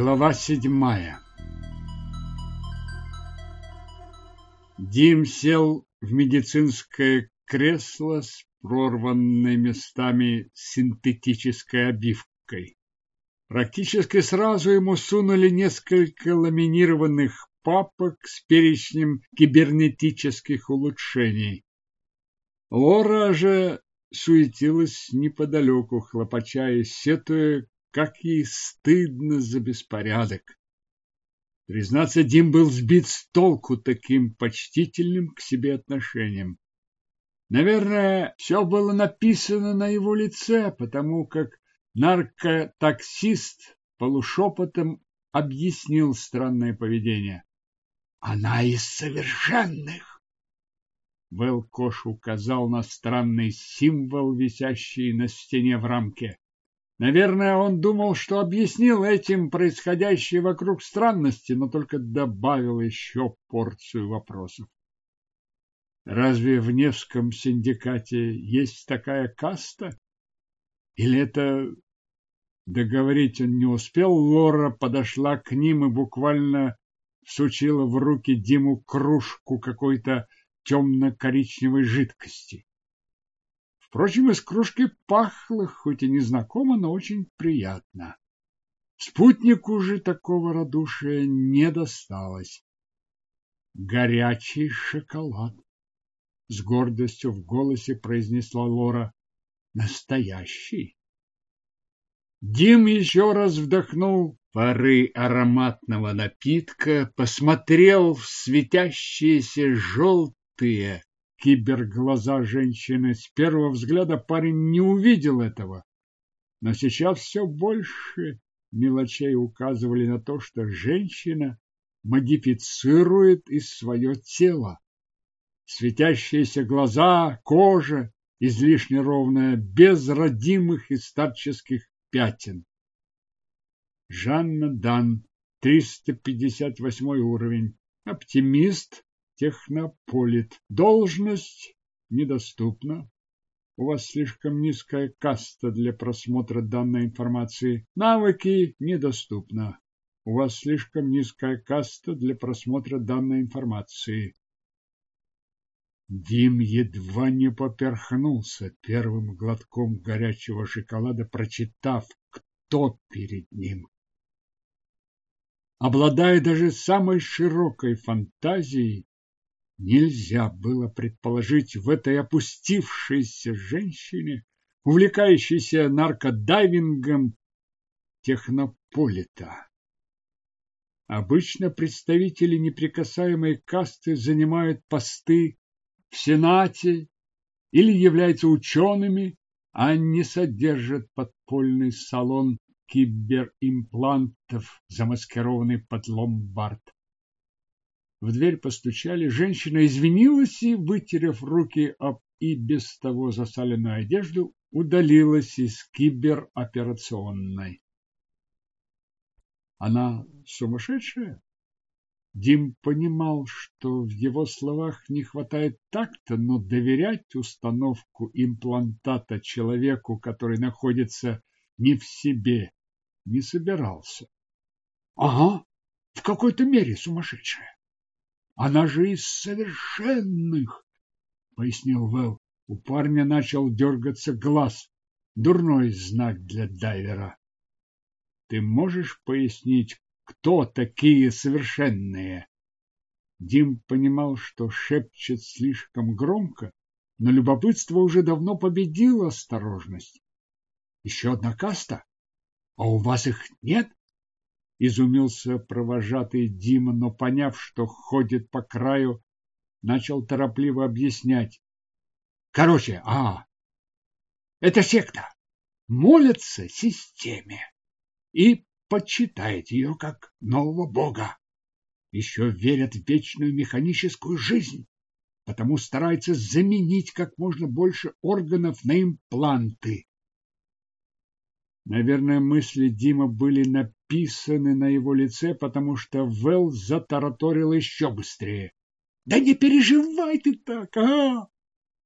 Глава седьмая Дим сел в медицинское кресло с прорванной местами синтетической обивкой. Практически сразу ему сунули несколько ламинированных папок с перечнем кибернетических улучшений. Лора же суетилась неподалеку, хлопача и сетуя, как ей стыдно за беспорядок. Признаться, Дим был сбит с толку таким почтительным к себе отношением. Наверное, все было написано на его лице, потому как наркотаксист полушепотом объяснил странное поведение. Она из совершенных. Велкош указал на странный символ, висящий на стене в рамке. Наверное, он думал, что объяснил этим происходящее вокруг странности, но только добавил еще порцию вопросов. Разве в Невском синдикате есть такая каста? Или это... Договорить он не успел, Лора подошла к ним и буквально всучила в руки Диму кружку какой-то темно-коричневой жидкости. Впрочем, из кружки пахло, хоть и незнакомо, но очень приятно. Спутнику же такого радушия не досталось. Горячий шоколад. С гордостью в голосе произнесла Лора. Настоящий. Дим еще раз вдохнул пары ароматного напитка, посмотрел в светящиеся желтые киберглаза женщины. С первого взгляда парень не увидел этого. Но сейчас все больше мелочей указывали на то, что женщина модифицирует и свое тело. Светящиеся глаза, кожа, излишне ровная, без родимых и старческих пятен. Жанна Дан, 358 уровень, оптимист, технополит. Должность недоступна. У вас слишком низкая каста для просмотра данной информации. Навыки недоступно. У вас слишком низкая каста для просмотра данной информации. Дим едва не поперхнулся первым глотком горячего шоколада, прочитав, кто перед ним. Обладая даже самой широкой фантазией, Нельзя было предположить в этой опустившейся женщине, увлекающейся наркодайвингом, технополита. Обычно представители неприкасаемой касты занимают посты в Сенате или являются учеными, а не содержат подпольный салон киберимплантов, замаскированный под ломбард. В дверь постучали, женщина извинилась и, вытерев руки об и без того засаленную одежду, удалилась из кибероперационной. Она сумасшедшая? Дим понимал, что в его словах не хватает такта, но доверять установку имплантата человеку, который находится не в себе, не собирался. Ага, в какой-то мере сумасшедшая. Она же из совершенных, пояснил Вэл. У парня начал дергаться глаз. Дурной знак для дайвера. Ты можешь пояснить, кто такие совершенные? Дим понимал, что шепчет слишком громко, но любопытство уже давно победило осторожность. Еще одна каста? А у вас их нет? Изумился провожатый Дима, но, поняв, что ходит по краю, начал торопливо объяснять. Короче, а, это секта. Молятся системе и почитает ее как нового бога. Еще верят в вечную механическую жизнь, потому стараются заменить как можно больше органов на импланты. Наверное, мысли Дима были написаны на его лице, потому что Вэл затараторил еще быстрее. Да не переживай ты так, а!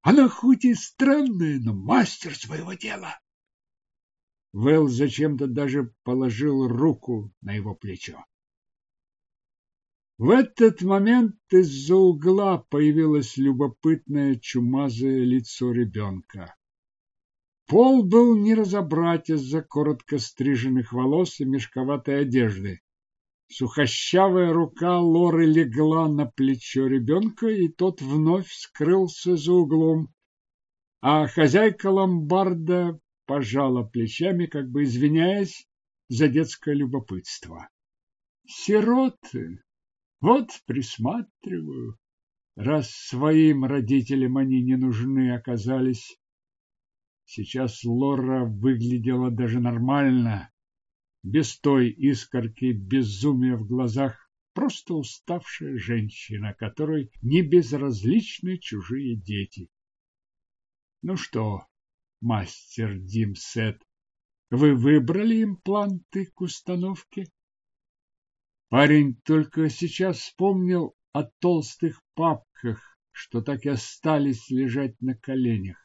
Она хоть и странная, но мастер своего дела. Вэл зачем-то даже положил руку на его плечо. В этот момент из-за угла появилось любопытное чумазое лицо ребенка. Пол был не разобрать из-за коротко стриженных волос и мешковатой одежды. Сухощавая рука Лоры легла на плечо ребенка, и тот вновь скрылся за углом, а хозяйка ломбарда пожала плечами, как бы извиняясь за детское любопытство. Сироты! Вот присматриваю, раз своим родителям они не нужны оказались. Сейчас Лора выглядела даже нормально, без той искорки безумия в глазах, просто уставшая женщина, которой не безразличны чужие дети. Ну что, мастер Димсет, вы выбрали импланты к установке? Парень только сейчас вспомнил о толстых папках, что так и остались лежать на коленях.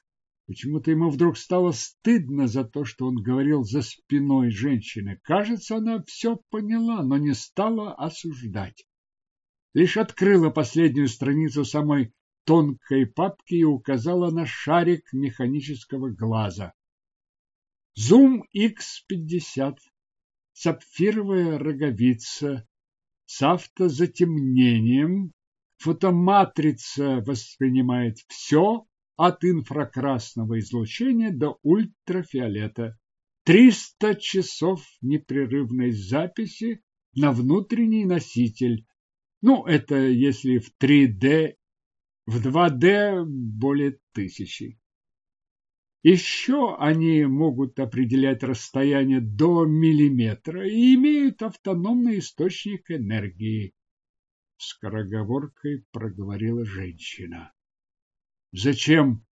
Почему-то ему вдруг стало стыдно за то, что он говорил за спиной женщины. Кажется, она все поняла, но не стала осуждать. Лишь открыла последнюю страницу самой тонкой папки и указала на шарик механического глаза. Зум X50, сапфировая роговица с автозатемнением, фотоматрица воспринимает все, от инфракрасного излучения до ультрафиолета. 300 часов непрерывной записи на внутренний носитель. Ну, это если в 3D, в 2D более тысячи. Еще они могут определять расстояние до миллиметра и имеют автономный источник энергии. Скороговоркой проговорила женщина. Зачем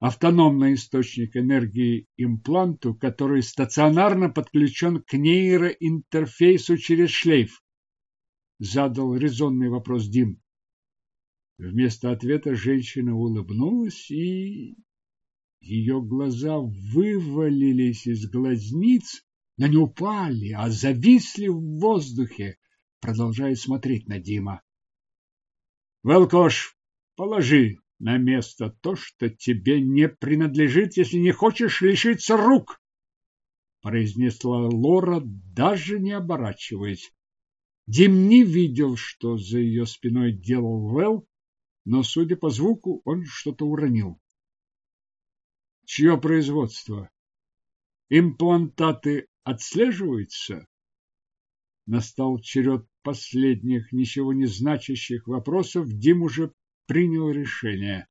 автономный источник энергии импланту, который стационарно подключен к нейроинтерфейсу через шлейф? Задал резонный вопрос Дим. Вместо ответа женщина улыбнулась и... Ее глаза вывалились из глазниц, но не упали, а зависли в воздухе, продолжая смотреть на Дима. «Велкош, положи на место то, что тебе не принадлежит, если не хочешь лишиться рук, произнесла Лора, даже не оборачиваясь. Дим не видел, что за ее спиной делал Вэл, но, судя по звуку, он что-то уронил. Чье производство? Имплантаты отслеживаются? Настал черед последних, ничего не значащих вопросов. Дим уже принял решение.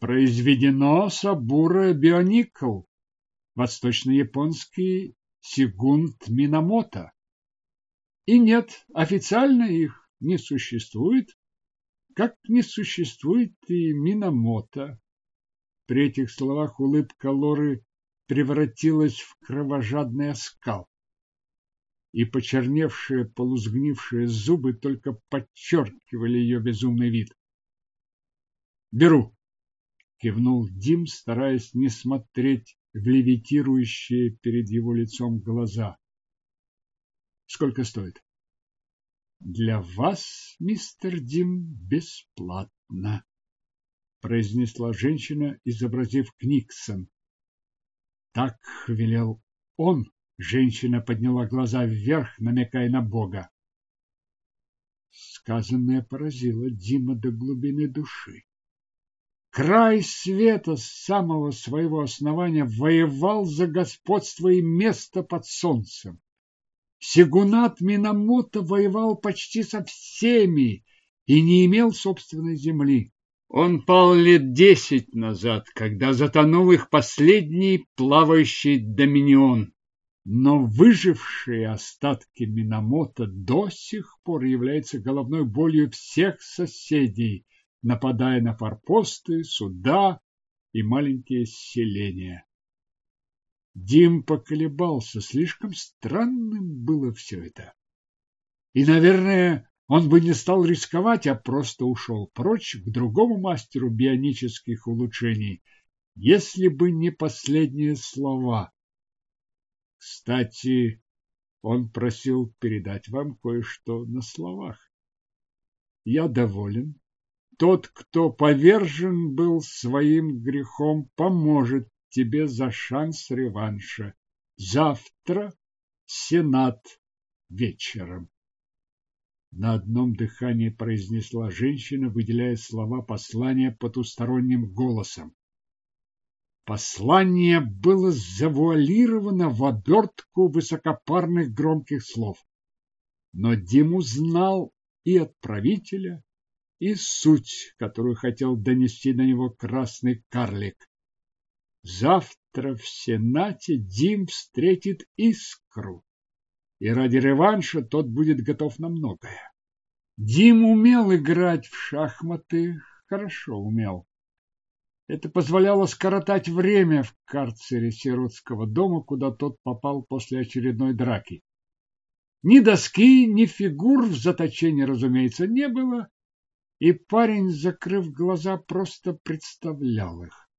Произведено Сабура Бионикл, восточно-японский Сигунт Минамото. И нет, официально их не существует, как не существует и Минамото. При этих словах улыбка Лоры превратилась в кровожадный оскал, и почерневшие полузгнившие зубы только подчеркивали ее безумный вид. Беру. Кивнул Дим, стараясь не смотреть в левитирующие перед его лицом глаза. Сколько стоит? Для вас, мистер Дим, бесплатно, произнесла женщина, изобразив Книксон. Так велел он. Женщина подняла глаза вверх, намекая на Бога. Сказанное поразило Дима до глубины души. Край света с самого своего основания воевал за господство и место под солнцем. Сигунат Минамото воевал почти со всеми и не имел собственной земли. Он пал лет десять назад, когда затонул их последний плавающий доминион. Но выжившие остатки Минамото до сих пор являются головной болью всех соседей, нападая на форпосты, суда и маленькие селения. Дим поколебался, слишком странным было все это. И, наверное, он бы не стал рисковать, а просто ушел прочь к другому мастеру бионических улучшений, если бы не последние слова. Кстати, он просил передать вам кое-что на словах. Я доволен. Тот, кто повержен был своим грехом, поможет тебе за шанс реванша. Завтра Сенат вечером. На одном дыхании произнесла женщина, выделяя слова послания потусторонним голосом. Послание было завуалировано в обертку высокопарных громких слов. Но Диму знал и отправителя, и суть, которую хотел донести на него красный карлик. Завтра в Сенате Дим встретит искру и ради реванша тот будет готов на многое. Дим умел играть в шахматы, хорошо умел. Это позволяло скоротать время в карцере сиротского дома, куда тот попал после очередной драки. Ни доски, ни фигур в заточении, разумеется, не было, и парень, закрыв глаза, просто представлял их.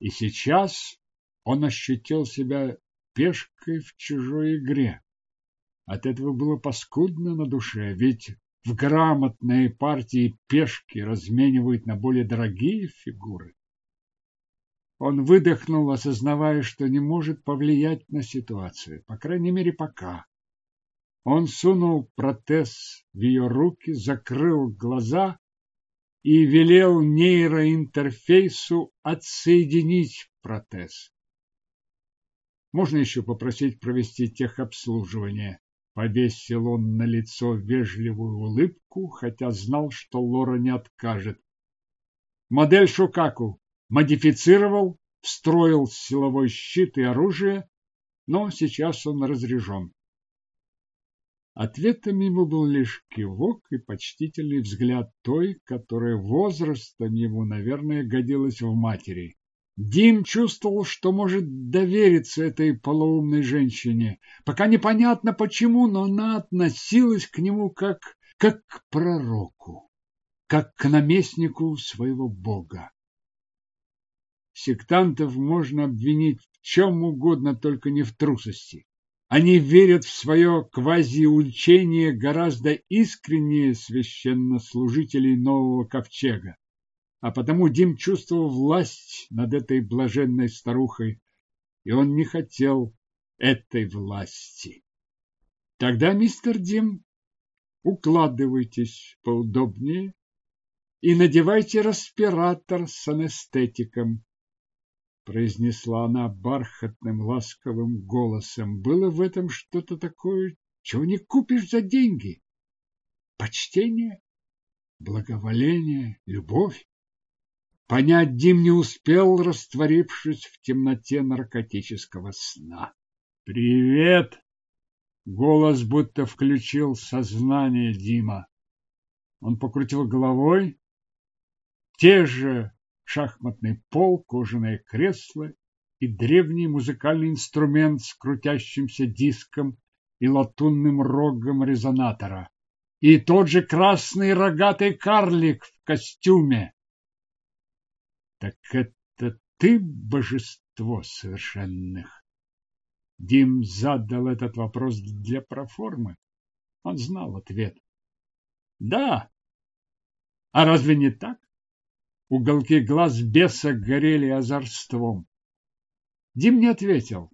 И сейчас он ощутил себя пешкой в чужой игре. От этого было паскудно на душе, ведь в грамотной партии пешки разменивают на более дорогие фигуры. Он выдохнул, осознавая, что не может повлиять на ситуацию, по крайней мере, пока. Он сунул протез в ее руки, закрыл глаза и велел нейроинтерфейсу отсоединить протез. Можно еще попросить провести техобслуживание. Повесил он на лицо вежливую улыбку, хотя знал, что Лора не откажет. Модель Шукаку модифицировал, встроил силовой щит и оружие, но сейчас он разряжен. Ответом ему был лишь кивок и почтительный взгляд той, которая возрастом ему, наверное, годилась в матери. Дим чувствовал, что может довериться этой полоумной женщине. Пока непонятно почему, но она относилась к нему как, как к пророку, как к наместнику своего бога. Сектантов можно обвинить в чем угодно, только не в трусости. Они верят в свое квазиучение гораздо искреннее священнослужителей нового ковчега а потому Дим чувствовал власть над этой блаженной старухой, и он не хотел этой власти. Тогда, мистер Дим, укладывайтесь поудобнее и надевайте респиратор с анестетиком, произнесла она бархатным ласковым голосом. Было в этом что-то такое, чего не купишь за деньги. Почтение, благоволение, любовь. Понять Дим не успел, растворившись в темноте наркотического сна. «Привет!» Голос будто включил сознание Дима. Он покрутил головой. Те же шахматный пол, кожаное кресло и древний музыкальный инструмент с крутящимся диском и латунным рогом резонатора. И тот же красный рогатый карлик в костюме. Так это ты божество совершенных? Дим задал этот вопрос для проформы. Он знал ответ. Да. А разве не так? Уголки глаз беса горели озорством. Дим не ответил.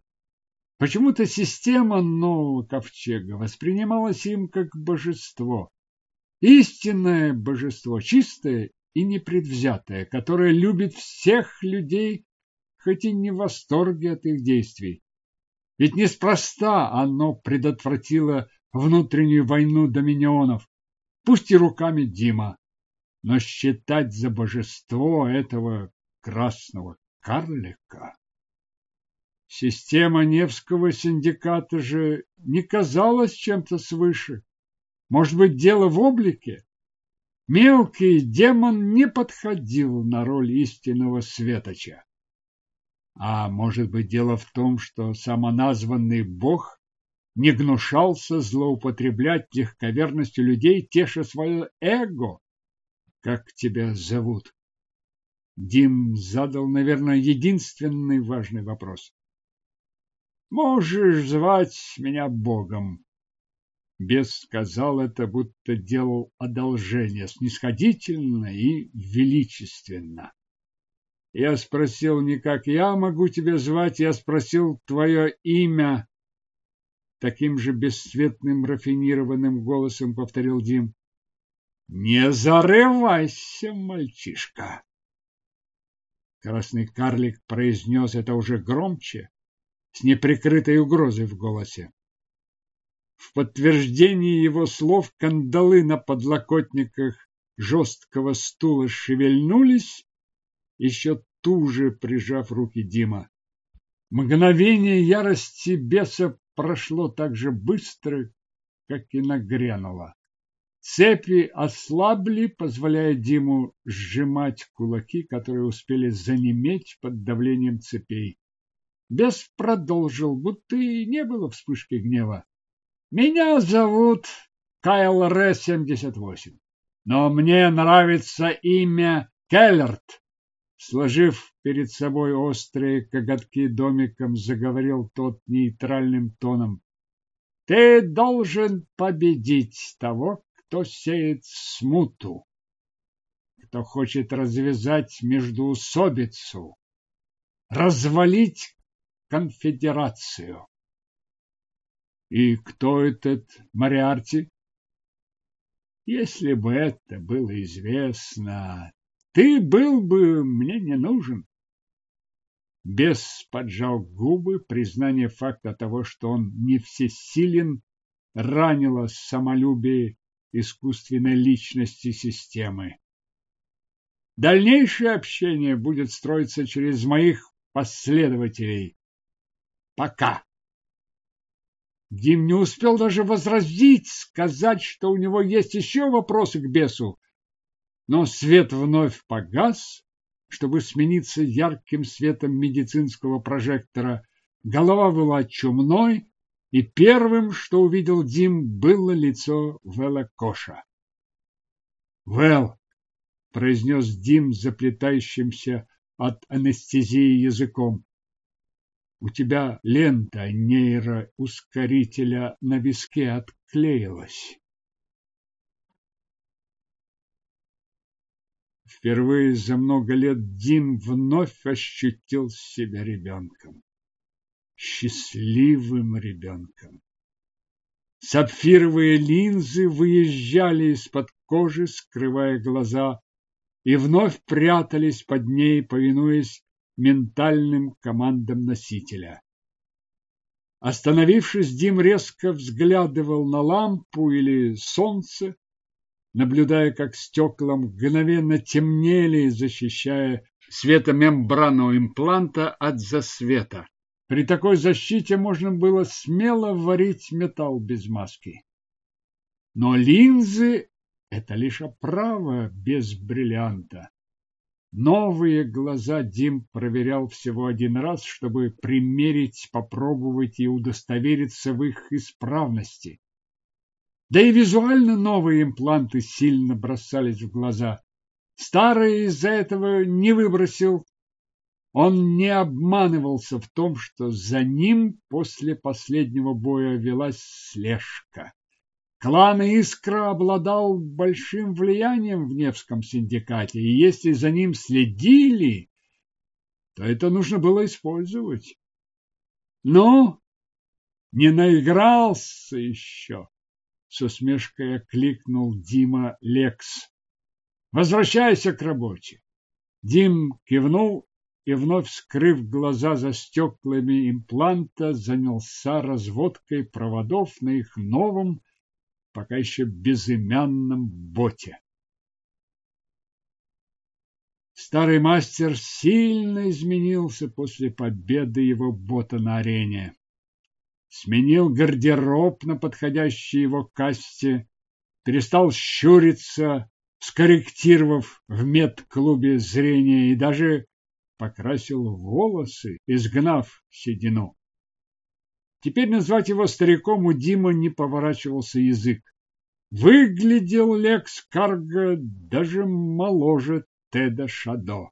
Почему-то система нового ковчега воспринималась им как божество. Истинное божество, чистое и непредвзятое, которое любит всех людей, хоть и не в восторге от их действий. Ведь неспроста оно предотвратило внутреннюю войну доминионов, пусть и руками Дима, но считать за божество этого красного карлика. Система Невского синдиката же не казалась чем-то свыше. Может быть, дело в облике? Мелкий демон не подходил на роль истинного светоча. А может быть, дело в том, что самоназванный бог не гнушался злоупотреблять легковерностью людей, теша свое эго? Как тебя зовут? Дим задал, наверное, единственный важный вопрос. Можешь звать меня Богом. Бес сказал это, будто делал одолжение, снисходительно и величественно. Я спросил не как я могу тебя звать, я спросил твое имя. Таким же бесцветным, рафинированным голосом повторил Дим. Не зарывайся, мальчишка. Красный карлик произнес это уже громче, с неприкрытой угрозой в голосе. В подтверждении его слов кандалы на подлокотниках жесткого стула шевельнулись, еще туже прижав руки Дима. Мгновение ярости беса прошло так же быстро, как и нагрянуло. Цепи ослабли, позволяя Диму сжимать кулаки, которые успели занеметь под давлением цепей. Бес продолжил, будто и не было вспышки гнева. Меня зовут Кайл Р-78, но мне нравится имя Келлерт. Сложив перед собой острые коготки домиком, заговорил тот нейтральным тоном. Ты должен победить того, кто сеет смуту, кто хочет развязать междуусобицу, развалить конфедерацию. И кто этот Мариарти? Если бы это было известно, ты был бы мне не нужен. Бес поджал губы, признание факта того, что он не всесилен, ранило самолюбие искусственной личности системы. Дальнейшее общение будет строиться через моих последователей. Пока. Дим не успел даже возразить, сказать, что у него есть еще вопросы к бесу. Но свет вновь погас, чтобы смениться ярким светом медицинского прожектора. Голова была чумной, и первым, что увидел Дим, было лицо Вела Коша. «Вэл!» — произнес Дим, заплетающимся от анестезии языком. «У тебя лента нейроускорителя на виске отклеилась». Впервые за много лет Дим вновь ощутил себя ребенком счастливым ребенком. Сапфировые линзы выезжали из-под кожи, скрывая глаза, и вновь прятались под ней, повинуясь ментальным командам носителя. Остановившись, Дим резко взглядывал на лампу или солнце, наблюдая, как стекла мгновенно темнели, защищая светомембрану импланта от засвета. При такой защите можно было смело варить металл без маски. Но линзы – это лишь оправа без бриллианта. Новые глаза Дим проверял всего один раз, чтобы примерить, попробовать и удостовериться в их исправности. Да и визуально новые импланты сильно бросались в глаза. Старые из-за этого не выбросил, он не обманывался в том, что за ним после последнего боя велась слежка. Клан Искра обладал большим влиянием в Невском синдикате, и если за ним следили, то это нужно было использовать. Но не наигрался еще, с усмешкой окликнул Дима Лекс. Возвращайся к работе. Дим кивнул и, вновь скрыв глаза за стеклами импланта, занялся разводкой проводов на их новом, пока еще безымянном боте. Старый мастер сильно изменился после победы его бота на арене. Сменил гардероб на подходящей его касте, перестал щуриться, скорректировав в медклубе зрение и даже покрасил волосы, изгнав седину. Теперь назвать его стариком у Дима не поворачивался язык. Выглядел Лекс Карго даже моложе Теда Шадо.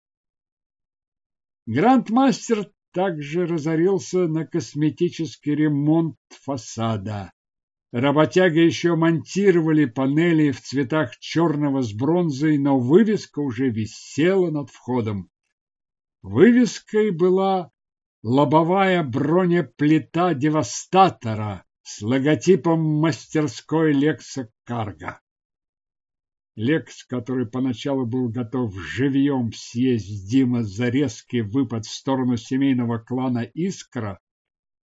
Грандмастер также разорился на косметический ремонт фасада. Работяги еще монтировали панели в цветах черного с бронзой, но вывеска уже висела над входом. Вывеской была лобовая бронеплита девастатора с логотипом мастерской Лекса Карга. Лекс, который поначалу был готов живьем съесть Дима за резкий выпад в сторону семейного клана Искра,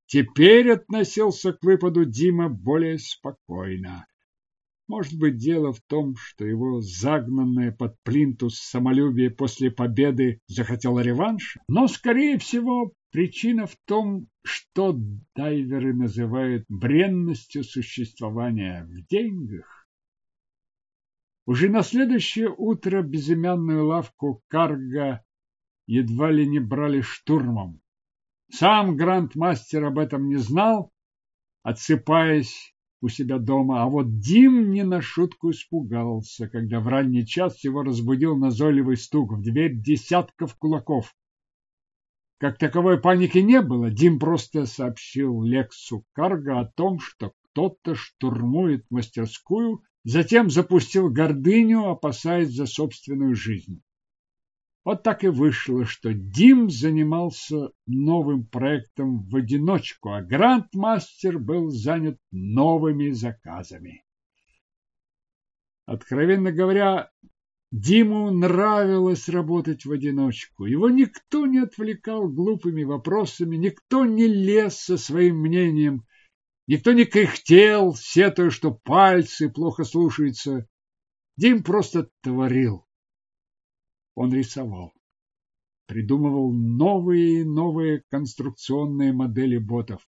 Теперь относился к выпаду Дима более спокойно. Может быть, дело в том, что его загнанное под плинтус самолюбие после победы захотело реванша, но, скорее всего, причина в том, что дайверы называют бренностью существования в деньгах. Уже на следующее утро безымянную лавку Карга едва ли не брали штурмом. Сам грандмастер об этом не знал, отсыпаясь у себя дома, а вот Дим не на шутку испугался, когда в ранний час его разбудил назойливый стук в дверь десятков кулаков. Как таковой паники не было, Дим просто сообщил Лексу Карго о том, что кто-то штурмует мастерскую, затем запустил гордыню, опасаясь за собственную жизнь. Вот так и вышло, что Дим занимался новым проектом в одиночку, а грандмастер был занят новыми заказами. Откровенно говоря, Диму нравилось работать в одиночку. Его никто не отвлекал глупыми вопросами, никто не лез со своим мнением, никто не кряхтел, сетуя, что пальцы плохо слушаются. Дим просто творил. Он рисовал, придумывал новые и новые конструкционные модели ботов.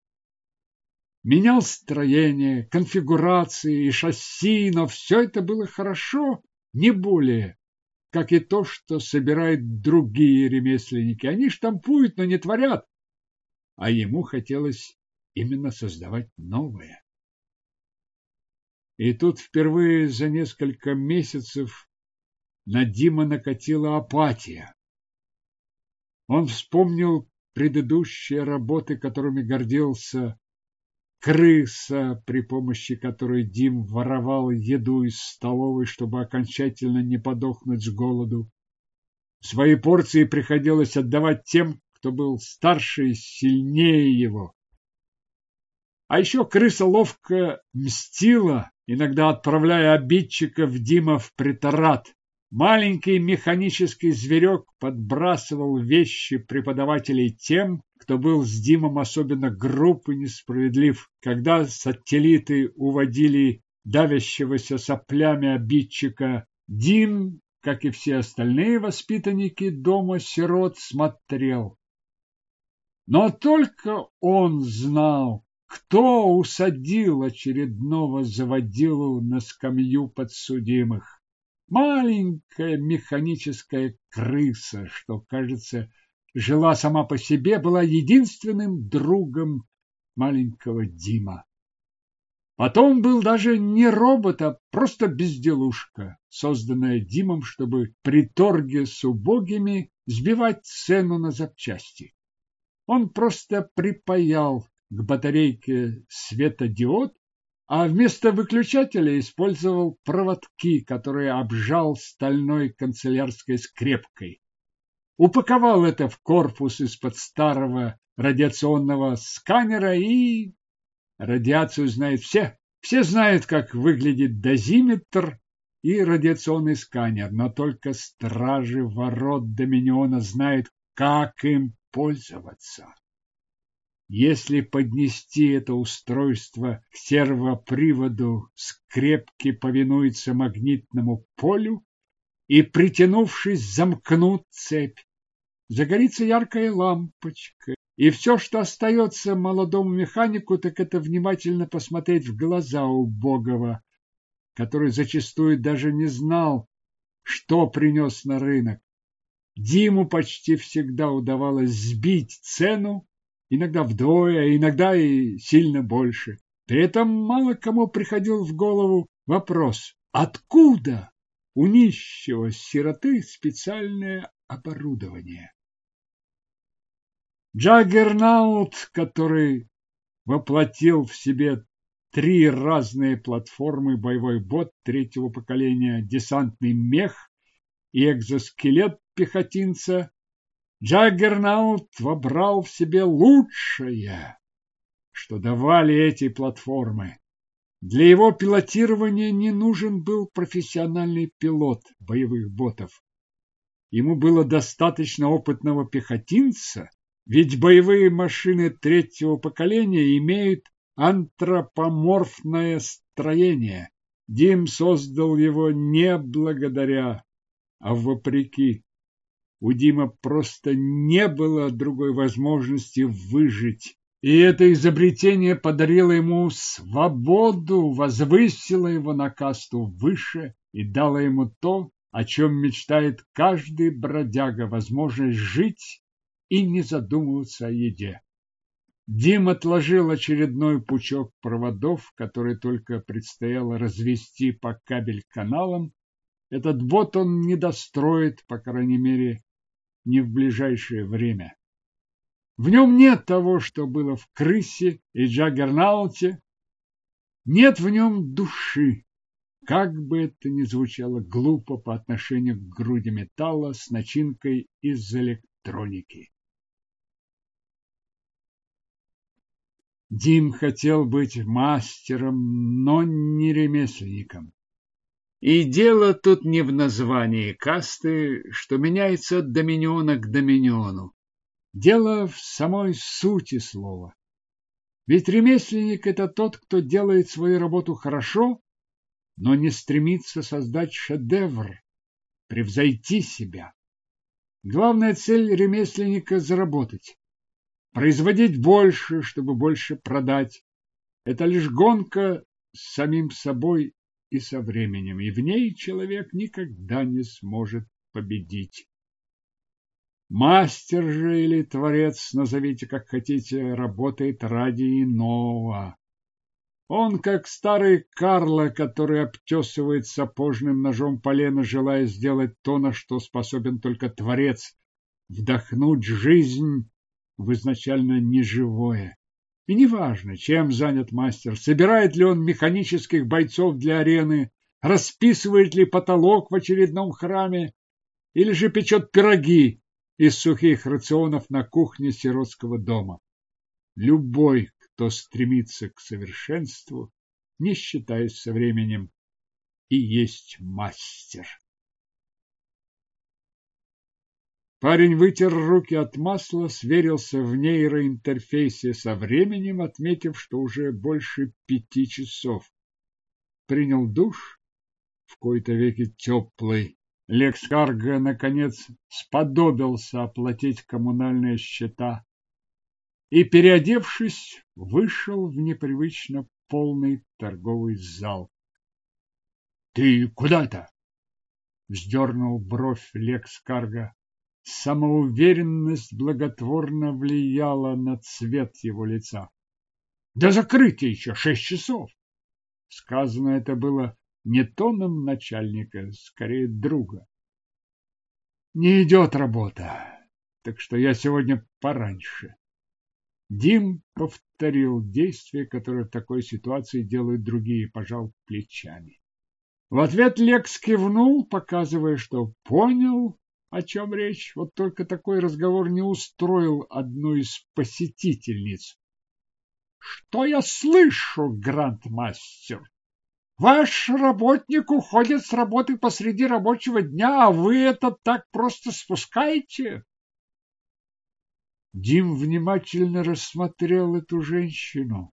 Менял строение, конфигурации и шасси, но все это было хорошо, не более, как и то, что собирают другие ремесленники. Они штампуют, но не творят. А ему хотелось именно создавать новое. И тут впервые за несколько месяцев на Дима накатила апатия. Он вспомнил предыдущие работы, которыми гордился, крыса, при помощи которой Дим воровал еду из столовой, чтобы окончательно не подохнуть с голоду. Свои порции приходилось отдавать тем, кто был старше и сильнее его. А еще крыса ловко мстила, иногда отправляя обидчиков Дима в приторат. Маленький механический зверек подбрасывал вещи преподавателей тем, кто был с Димом особенно груб и несправедлив. Когда сателлиты уводили давящегося соплями обидчика, Дим, как и все остальные воспитанники дома сирот, смотрел. Но только он знал, кто усадил очередного заводилу на скамью подсудимых. Маленькая механическая крыса, что, кажется, жила сама по себе, была единственным другом маленького Дима. Потом был даже не робот, а просто безделушка, созданная Димом, чтобы при торге с убогими сбивать цену на запчасти. Он просто припаял к батарейке светодиод а вместо выключателя использовал проводки, которые обжал стальной канцелярской скрепкой. Упаковал это в корпус из-под старого радиационного сканера и... Радиацию знают все. Все знают, как выглядит дозиметр и радиационный сканер, но только стражи ворот Доминиона знают, как им пользоваться. Если поднести это устройство к сервоприводу, скрепки повинуются магнитному полю и, притянувшись, замкнут цепь. Загорится яркая лампочка, и все, что остается молодому механику, так это внимательно посмотреть в глаза убогого, который зачастую даже не знал, что принес на рынок. Диму почти всегда удавалось сбить цену иногда вдвое, иногда и сильно больше. При этом мало кому приходил в голову вопрос, откуда у нищего сироты специальное оборудование. Джаггернаут, который воплотил в себе три разные платформы, боевой бот третьего поколения, десантный мех и экзоскелет пехотинца, Джаггернаут вобрал в себе лучшее, что давали эти платформы. Для его пилотирования не нужен был профессиональный пилот боевых ботов. Ему было достаточно опытного пехотинца, ведь боевые машины третьего поколения имеют антропоморфное строение. Дим создал его не благодаря, а вопреки. У Дима просто не было другой возможности выжить. И это изобретение подарило ему свободу, возвысило его на касту выше и дало ему то, о чем мечтает каждый бродяга, возможность жить и не задумываться о еде. Дим отложил очередной пучок проводов, который только предстояло развести по кабель-каналам. Этот бот он не достроит, по крайней мере, не в ближайшее время. В нем нет того, что было в крысе и джаггернауте. Нет в нем души. Как бы это ни звучало глупо по отношению к груди металла с начинкой из электроники. Дим хотел быть мастером, но не ремесленником. И дело тут не в названии касты, что меняется от доминиона к доминиону. Дело в самой сути слова. Ведь ремесленник – это тот, кто делает свою работу хорошо, но не стремится создать шедевр, превзойти себя. Главная цель ремесленника – заработать. Производить больше, чтобы больше продать. Это лишь гонка с самим собой и со временем, и в ней человек никогда не сможет победить. Мастер же или творец, назовите как хотите, работает ради иного. Он как старый Карло, который обтесывает сапожным ножом полено, желая сделать то, на что способен только творец, вдохнуть жизнь в изначально неживое. И неважно, чем занят мастер, собирает ли он механических бойцов для арены, расписывает ли потолок в очередном храме, или же печет пироги из сухих рационов на кухне сиротского дома. Любой, кто стремится к совершенству, не считаясь со временем, и есть мастер. Парень вытер руки от масла, сверился в нейроинтерфейсе со временем, отметив, что уже больше пяти часов. Принял душ, в кои-то веки теплый, Лекс Карго, наконец, сподобился оплатить коммунальные счета и, переодевшись, вышел в непривычно полный торговый зал. — Ты куда-то? — вздернул бровь Лекс Карго. Самоуверенность благотворно влияла на цвет его лица. — До закрытия еще шесть часов! Сказано это было не тоном начальника, скорее друга. Не идет работа, так что я сегодня пораньше. Дим повторил действие, которое в такой ситуации делают другие, пожал плечами. В ответ Лекс кивнул, показывая, что понял, о чем речь. Вот только такой разговор не устроил одну из посетительниц. — Что я слышу, грандмастер? Ваш работник уходит с работы посреди рабочего дня, а вы это так просто спускаете? Дим внимательно рассмотрел эту женщину.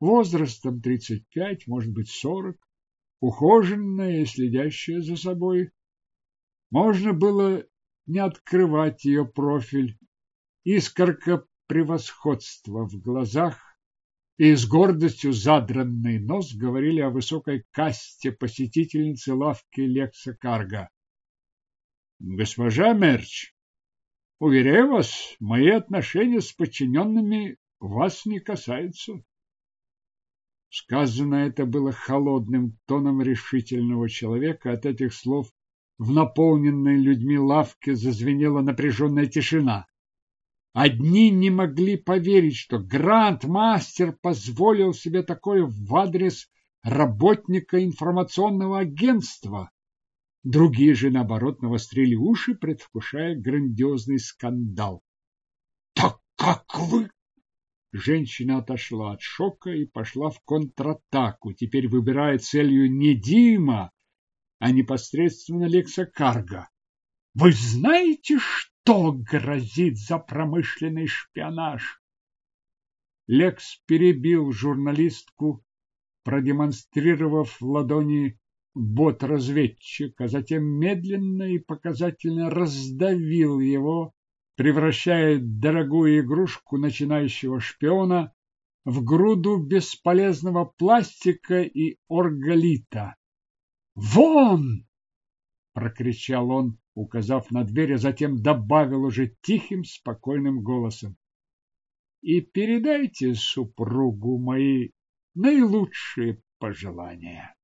Возрастом тридцать пять, может быть, сорок, ухоженная и следящая за собой. Можно было не открывать ее профиль. Искорка превосходства в глазах и с гордостью задранный нос говорили о высокой касте посетительницы лавки Лекса Карга. Госпожа Мерч, уверяю вас, мои отношения с подчиненными вас не касаются. Сказано это было холодным тоном решительного человека. От этих слов в наполненной людьми лавке зазвенела напряженная тишина. Одни не могли поверить, что гранд-мастер позволил себе такое в адрес работника информационного агентства. Другие же, наоборот, навострили уши, предвкушая грандиозный скандал. — Так как вы? Женщина отошла от шока и пошла в контратаку, теперь выбирая целью не Дима, а непосредственно Лекса Карга. — Вы знаете, что? грозит за промышленный шпионаж. Лекс перебил журналистку, продемонстрировав в ладони бот-разведчик, а затем медленно и показательно раздавил его, превращая дорогую игрушку начинающего шпиона в груду бесполезного пластика и оргалита. «Вон!» — прокричал он, указав на дверь, а затем добавил уже тихим, спокойным голосом. И передайте супругу мои наилучшие пожелания.